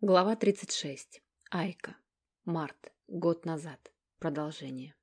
Глава 36. Айка. Март. Год назад. Продолжение.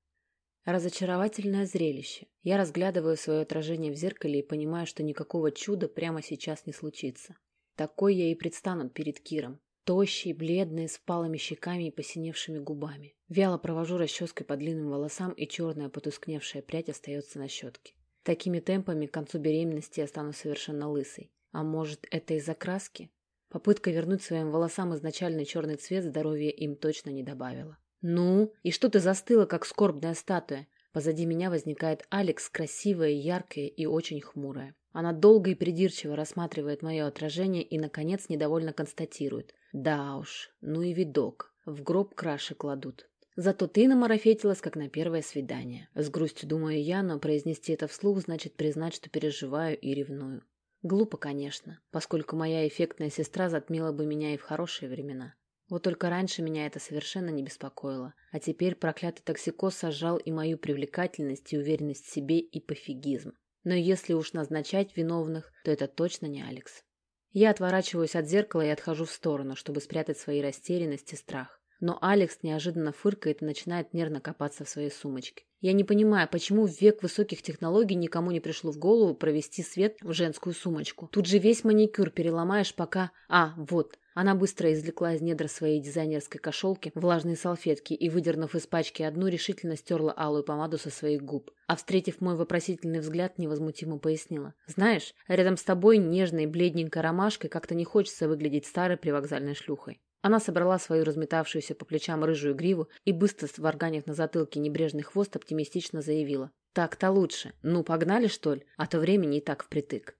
Разочаровательное зрелище. Я разглядываю свое отражение в зеркале и понимаю, что никакого чуда прямо сейчас не случится. Такой я и предстану перед Киром. Тощий, бледный, с палыми щеками и посиневшими губами. Вяло провожу расческой по длинным волосам, и черная потускневшая прядь остается на щетке. Такими темпами к концу беременности я стану совершенно лысой. А может, это из-за краски? Попытка вернуть своим волосам изначальный черный цвет здоровья им точно не добавила. «Ну, и что ты застыла, как скорбная статуя?» Позади меня возникает Алекс, красивая, яркая и очень хмурая. Она долго и придирчиво рассматривает мое отражение и, наконец, недовольно констатирует. «Да уж, ну и видок. В гроб краши кладут». Зато ты намарафетилась, как на первое свидание. С грустью думаю я, но произнести это вслух значит признать, что переживаю и ревную. Глупо, конечно, поскольку моя эффектная сестра затмила бы меня и в хорошие времена. Вот только раньше меня это совершенно не беспокоило, а теперь проклятый токсикоз сожрал и мою привлекательность, и уверенность в себе, и пофигизм. Но если уж назначать виновных, то это точно не Алекс. Я отворачиваюсь от зеркала и отхожу в сторону, чтобы спрятать свои растерянность и страх. Но Алекс неожиданно фыркает и начинает нервно копаться в своей сумочке. Я не понимаю, почему в век высоких технологий никому не пришло в голову провести свет в женскую сумочку. Тут же весь маникюр переломаешь, пока... А, вот. Она быстро извлекла из недр своей дизайнерской кошелки влажные салфетки и, выдернув из пачки одну, решительно стерла алую помаду со своих губ. А, встретив мой вопросительный взгляд, невозмутимо пояснила. «Знаешь, рядом с тобой нежной, бледненькой ромашкой как-то не хочется выглядеть старой привокзальной шлюхой. Она собрала свою разметавшуюся по плечам рыжую гриву и, быстро сварганив на затылке небрежный хвост, оптимистично заявила. «Так-то лучше. Ну, погнали, что ли? А то времени и так впритык».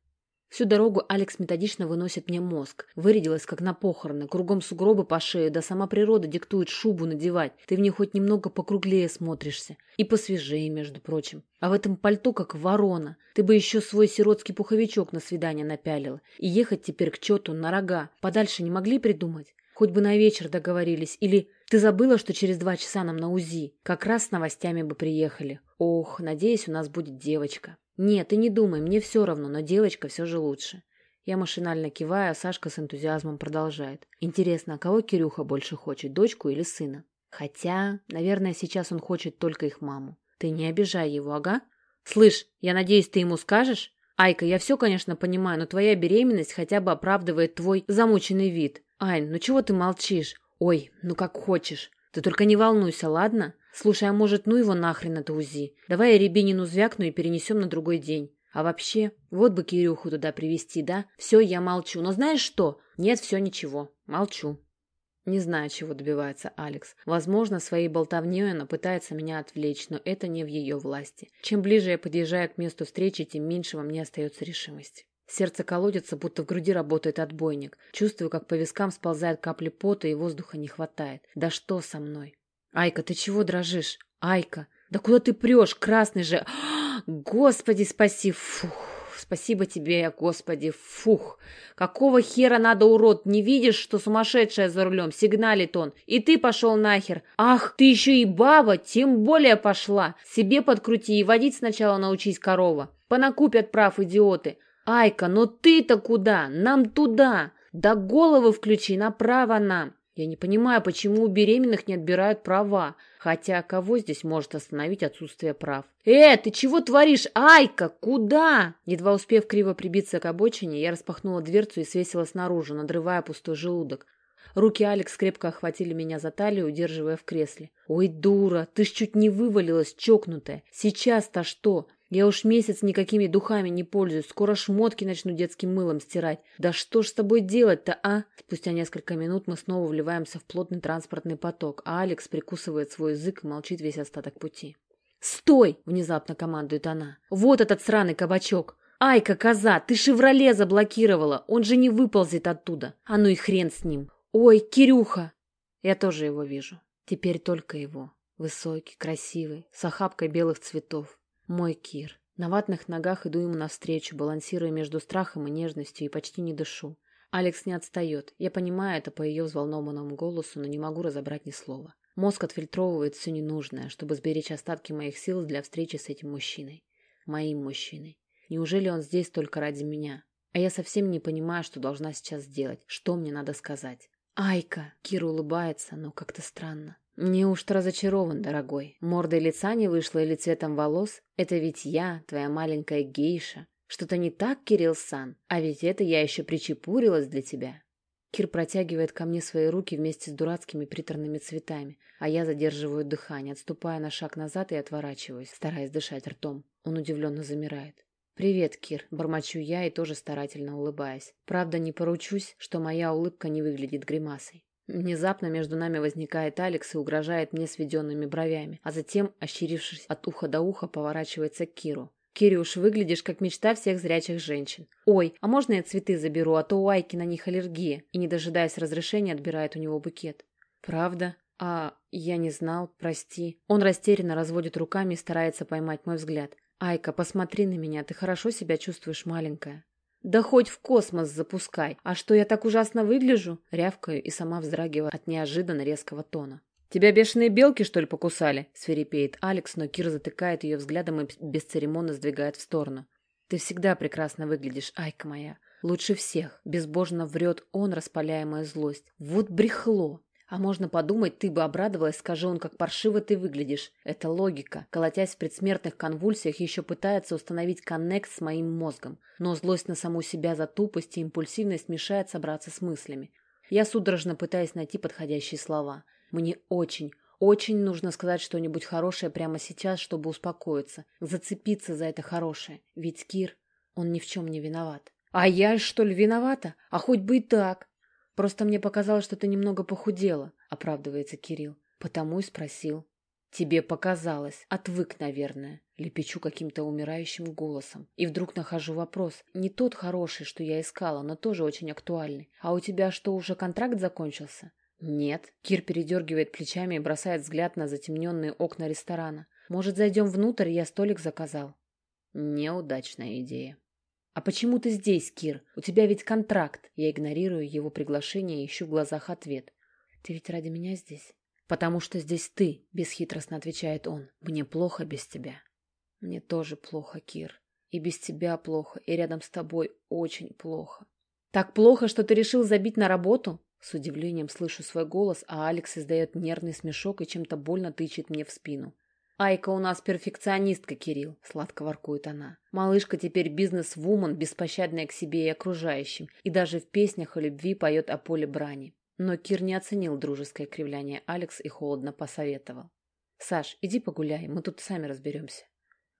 Всю дорогу Алекс методично выносит мне мозг. Вырядилась, как на похороны, кругом сугробы по шее, да сама природа диктует шубу надевать. Ты в ней хоть немного покруглее смотришься. И посвежее, между прочим. А в этом пальто, как ворона. Ты бы еще свой сиротский пуховичок на свидание напялила. И ехать теперь к чету на рога. Подальше не могли придумать? Хоть бы на вечер договорились. Или ты забыла, что через два часа нам на УЗИ? Как раз с новостями бы приехали. Ох, надеюсь, у нас будет девочка. Нет, ты не думай, мне все равно, но девочка все же лучше. Я машинально киваю, а Сашка с энтузиазмом продолжает. Интересно, а кого Кирюха больше хочет, дочку или сына? Хотя, наверное, сейчас он хочет только их маму. Ты не обижай его, ага? Слышь, я надеюсь, ты ему скажешь? Айка, я все, конечно, понимаю, но твоя беременность хотя бы оправдывает твой замученный вид. «Ань, ну чего ты молчишь? Ой, ну как хочешь. Ты только не волнуйся, ладно? Слушай, а может, ну его нахрен это УЗИ? Давай я Рябинину звякну и перенесем на другой день. А вообще, вот бы Кирюху туда привести, да? Все, я молчу. Но знаешь что? Нет, все ничего. Молчу. Не знаю, чего добивается Алекс. Возможно, своей болтовней она пытается меня отвлечь, но это не в ее власти. Чем ближе я подъезжаю к месту встречи, тем меньше во мне остается решимости. Сердце колотится, будто в груди работает отбойник. Чувствую, как по вискам сползают капли пота, и воздуха не хватает. Да что со мной? Айка, ты чего дрожишь? Айка, да куда ты прешь? Красный же. Господи, спаси. Фух. Спасибо тебе, Господи. Фух. Какого хера надо, урод? Не видишь, что сумасшедшая за рулем? Сигналит он. И ты пошел нахер. Ах, ты еще и баба. Тем более пошла. Себе подкрути и водить сначала научись, корова. Понакупят прав идиоты. «Айка, но ты-то куда? Нам туда! Да головы включи, направо нам!» Я не понимаю, почему у беременных не отбирают права. Хотя кого здесь может остановить отсутствие прав? «Э, ты чего творишь? Айка, куда?» Едва успев криво прибиться к обочине, я распахнула дверцу и свесила снаружи, надрывая пустой желудок. Руки Алекс крепко охватили меня за талию, удерживая в кресле. «Ой, дура, ты ж чуть не вывалилась, чокнутая. Сейчас-то что? Я уж месяц никакими духами не пользуюсь, скоро шмотки начну детским мылом стирать. Да что ж с тобой делать-то, а? Спустя несколько минут мы снова вливаемся в плотный транспортный поток, а Алекс прикусывает свой язык и молчит весь остаток пути. «Стой!» — внезапно командует она. «Вот этот сраный кабачок! Айка, коза, ты «Шевроле» заблокировала, он же не выползет оттуда. А ну и хрен с ним. Ой, Кирюха!» Я тоже его вижу. Теперь только его. Высокий, красивый, с охапкой белых цветов. Мой Кир. На ватных ногах иду ему навстречу, балансируя между страхом и нежностью, и почти не дышу. Алекс не отстает. Я понимаю это по ее взволнованному голосу, но не могу разобрать ни слова. Мозг отфильтровывает все ненужное, чтобы сберечь остатки моих сил для встречи с этим мужчиной. Моим мужчиной. Неужели он здесь только ради меня? А я совсем не понимаю, что должна сейчас сделать, что мне надо сказать. Айка! Кира улыбается, но как-то странно. Неужто разочарован, дорогой? Мордой лица не вышло или цветом волос? Это ведь я, твоя маленькая гейша. Что-то не так, Кирилл-сан? А ведь это я еще причепурилась для тебя. Кир протягивает ко мне свои руки вместе с дурацкими приторными цветами, а я задерживаю дыхание, отступая на шаг назад и отворачиваюсь, стараясь дышать ртом. Он удивленно замирает. «Привет, Кир», — бормочу я и тоже старательно улыбаясь. Правда, не поручусь, что моя улыбка не выглядит гримасой. Внезапно между нами возникает Алекс и угрожает мне сведенными бровями, а затем, ощерившись от уха до уха, поворачивается к Киру. «Кирюш, выглядишь как мечта всех зрячих женщин. Ой, а можно я цветы заберу, а то у Айки на них аллергия?» И, не дожидаясь разрешения, отбирает у него букет. «Правда? А я не знал, прости». Он растерянно разводит руками и старается поймать мой взгляд. «Айка, посмотри на меня, ты хорошо себя чувствуешь, маленькая?» «Да хоть в космос запускай! А что, я так ужасно выгляжу?» Рявкаю и сама вздрагиваю от неожиданно резкого тона. «Тебя бешеные белки, что ли, покусали?» — свирепеет Алекс, но Кир затыкает ее взглядом и бесцеремонно сдвигает в сторону. «Ты всегда прекрасно выглядишь, Айка моя. Лучше всех!» — безбожно врет он, распаляя мою злость. «Вот брехло! А можно подумать, ты бы обрадовалась, скажи он, как паршиво ты выглядишь. Это логика. Колотясь в предсмертных конвульсиях, еще пытается установить коннект с моим мозгом. Но злость на саму себя за тупость и импульсивность мешает собраться с мыслями. Я судорожно пытаюсь найти подходящие слова. Мне очень, очень нужно сказать что-нибудь хорошее прямо сейчас, чтобы успокоиться. Зацепиться за это хорошее. Ведь Кир, он ни в чем не виноват. А я, что ли, виновата? А хоть бы и так. Просто мне показалось, что ты немного похудела, оправдывается Кирилл. Потому и спросил. Тебе показалось. Отвык, наверное. Лепечу каким-то умирающим голосом. И вдруг нахожу вопрос. Не тот хороший, что я искала, но тоже очень актуальный. А у тебя что, уже контракт закончился? Нет. Кир передергивает плечами и бросает взгляд на затемненные окна ресторана. Может, зайдем внутрь, я столик заказал? Неудачная идея. «А почему ты здесь, Кир? У тебя ведь контракт!» Я игнорирую его приглашение и ищу в глазах ответ. «Ты ведь ради меня здесь?» «Потому что здесь ты», — бесхитростно отвечает он. «Мне плохо без тебя». «Мне тоже плохо, Кир. И без тебя плохо, и рядом с тобой очень плохо». «Так плохо, что ты решил забить на работу?» С удивлением слышу свой голос, а Алекс издает нервный смешок и чем-то больно тычет мне в спину. «Айка у нас перфекционистка, Кирилл», — сладко воркует она. «Малышка теперь бизнес-вумен, беспощадная к себе и окружающим, и даже в песнях о любви поет о поле брани». Но Кир не оценил дружеское кривляние Алекс и холодно посоветовал. «Саш, иди погуляй, мы тут сами разберемся».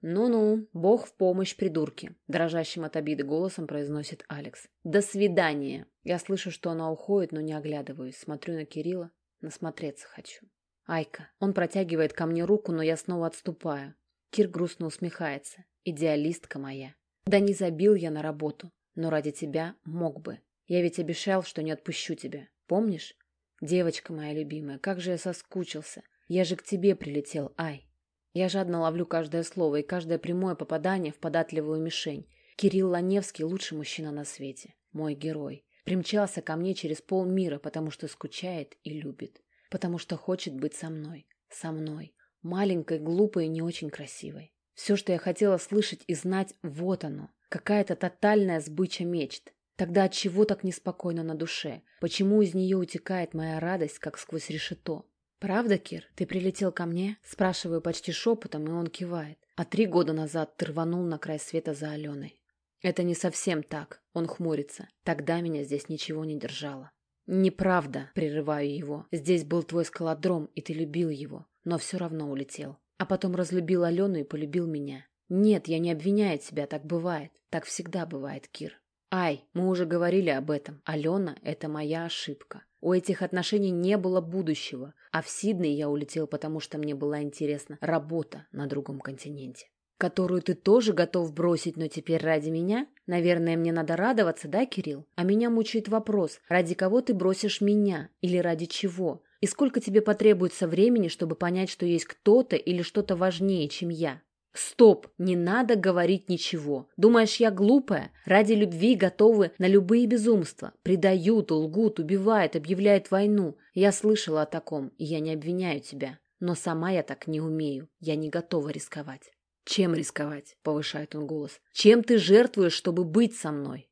«Ну-ну, бог в помощь, придурки», — дрожащим от обиды голосом произносит Алекс. «До свидания». Я слышу, что она уходит, но не оглядываюсь. Смотрю на Кирилла, насмотреться хочу. Айка. Он протягивает ко мне руку, но я снова отступаю. Кир грустно усмехается. Идеалистка моя. Да не забил я на работу, но ради тебя мог бы. Я ведь обещал, что не отпущу тебя. Помнишь? Девочка моя любимая, как же я соскучился. Я же к тебе прилетел, Ай. Я жадно ловлю каждое слово и каждое прямое попадание в податливую мишень. Кирилл Ланевский лучший мужчина на свете. Мой герой. Примчался ко мне через полмира, потому что скучает и любит потому что хочет быть со мной. Со мной. Маленькой, глупой и не очень красивой. Все, что я хотела слышать и знать, вот оно. Какая-то тотальная сбыча мечт. Тогда от чего так неспокойно на душе? Почему из нее утекает моя радость, как сквозь решето? «Правда, Кир, ты прилетел ко мне?» Спрашиваю почти шепотом, и он кивает. А три года назад ты рванул на край света за Аленой. Это не совсем так. Он хмурится. Тогда меня здесь ничего не держало. «Неправда», — прерываю его. «Здесь был твой скалодром, и ты любил его, но все равно улетел. А потом разлюбил Алену и полюбил меня. Нет, я не обвиняю тебя, так бывает. Так всегда бывает, Кир. Ай, мы уже говорили об этом. Алена — это моя ошибка. У этих отношений не было будущего, а в Сидней я улетел, потому что мне была интересна работа на другом континенте которую ты тоже готов бросить, но теперь ради меня? Наверное, мне надо радоваться, да, Кирилл? А меня мучает вопрос, ради кого ты бросишь меня или ради чего? И сколько тебе потребуется времени, чтобы понять, что есть кто-то или что-то важнее, чем я? Стоп, не надо говорить ничего. Думаешь, я глупая? Ради любви готовы на любые безумства. Предают, лгут, убивают, объявляют войну. Я слышала о таком, и я не обвиняю тебя. Но сама я так не умею. Я не готова рисковать. «Чем рисковать?» — повышает он голос. «Чем ты жертвуешь, чтобы быть со мной?»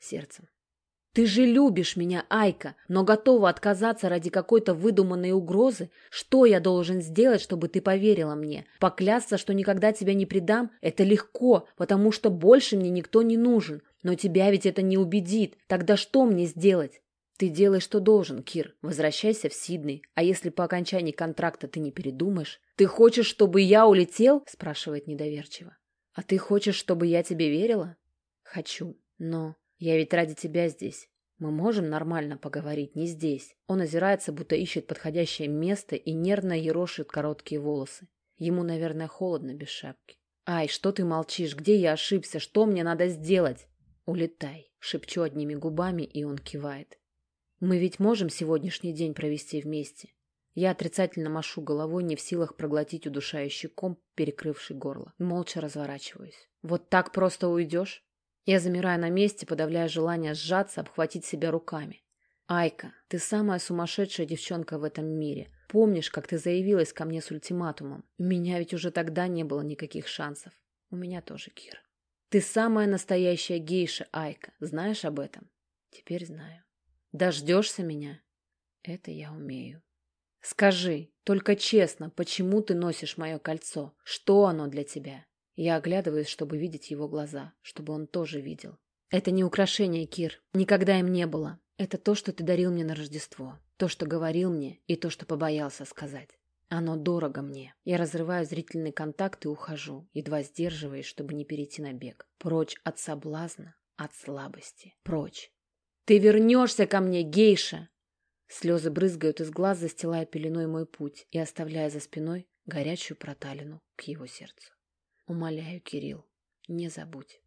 Сердцем. Ты же любишь меня, Айка, но готова отказаться ради какой-то выдуманной угрозы? Что я должен сделать, чтобы ты поверила мне? Поклясться, что никогда тебя не предам, это легко, потому что больше мне никто не нужен. Но тебя ведь это не убедит. Тогда что мне сделать? Ты делай, что должен, Кир. Возвращайся в Сидней. А если по окончании контракта ты не передумаешь? Ты хочешь, чтобы я улетел? Спрашивает недоверчиво. А ты хочешь, чтобы я тебе верила? Хочу, но... Я ведь ради тебя здесь. Мы можем нормально поговорить, не здесь. Он озирается, будто ищет подходящее место и нервно ерошит короткие волосы. Ему, наверное, холодно без шапки. «Ай, что ты молчишь? Где я ошибся? Что мне надо сделать?» «Улетай», — шепчу одними губами, и он кивает. «Мы ведь можем сегодняшний день провести вместе?» Я отрицательно машу головой, не в силах проглотить удушающий ком, перекрывший горло. Молча разворачиваюсь. «Вот так просто уйдешь?» Я замираю на месте, подавляя желание сжаться, обхватить себя руками. «Айка, ты самая сумасшедшая девчонка в этом мире. Помнишь, как ты заявилась ко мне с ультиматумом? У меня ведь уже тогда не было никаких шансов. У меня тоже, Кир. Ты самая настоящая гейша, Айка. Знаешь об этом? Теперь знаю. Дождешься меня? Это я умею. Скажи, только честно, почему ты носишь мое кольцо? Что оно для тебя?» Я оглядываюсь, чтобы видеть его глаза, чтобы он тоже видел. Это не украшение, Кир. Никогда им не было. Это то, что ты дарил мне на Рождество. То, что говорил мне, и то, что побоялся сказать. Оно дорого мне. Я разрываю зрительный контакт и ухожу, едва сдерживаясь, чтобы не перейти на бег. Прочь от соблазна, от слабости. Прочь. «Ты вернешься ко мне, гейша!» Слезы брызгают из глаз, застилая пеленой мой путь и оставляя за спиной горячую проталину к его сердцу. Умоляю, Кирилл, не забудь.